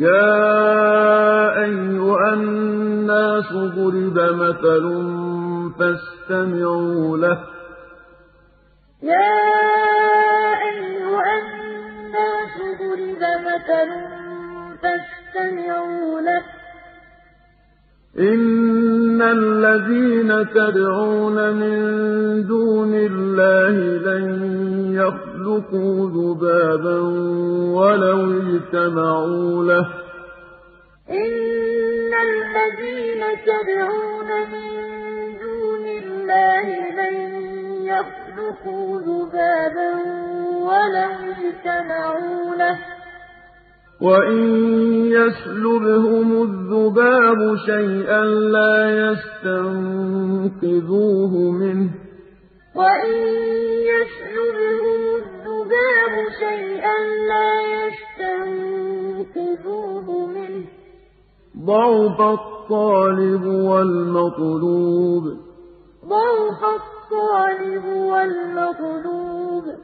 يَا أَيُّهَا النَّاسُ ضُرِبَ مَثَلٌ فَاسْتَمِعُوا لَهُ ۚ إِنَّ الَّذِينَ تَدْعُونَ مِن دُونِ اللَّهِ لَن يَخْلُقُوا ذُبَابًا وَلَوِ اجْتَمَعُوا لَهُ ۖ. إِنَّ الَّذِينَ تَدْعُونَ مِن دُونِ اللَّهِ لَن يَخْلُقُوا ذُبَابًا وَلَوِ اجْتَمَعُوا لَهُ ۖ. وَإِن يَسْلُبْهُمُ الذُّبَابُ شَيْئًا لَّا يَسْتَنقِذُوهُ مِنْهُ ۚ. وَإِن يَسْلُبْهُمُ ضَعُفَ الطَّالِبُ وَالْمَطْلُوبُ. ضَعُفَ الطَّالِبُ وَالْمَطْلُوبُ.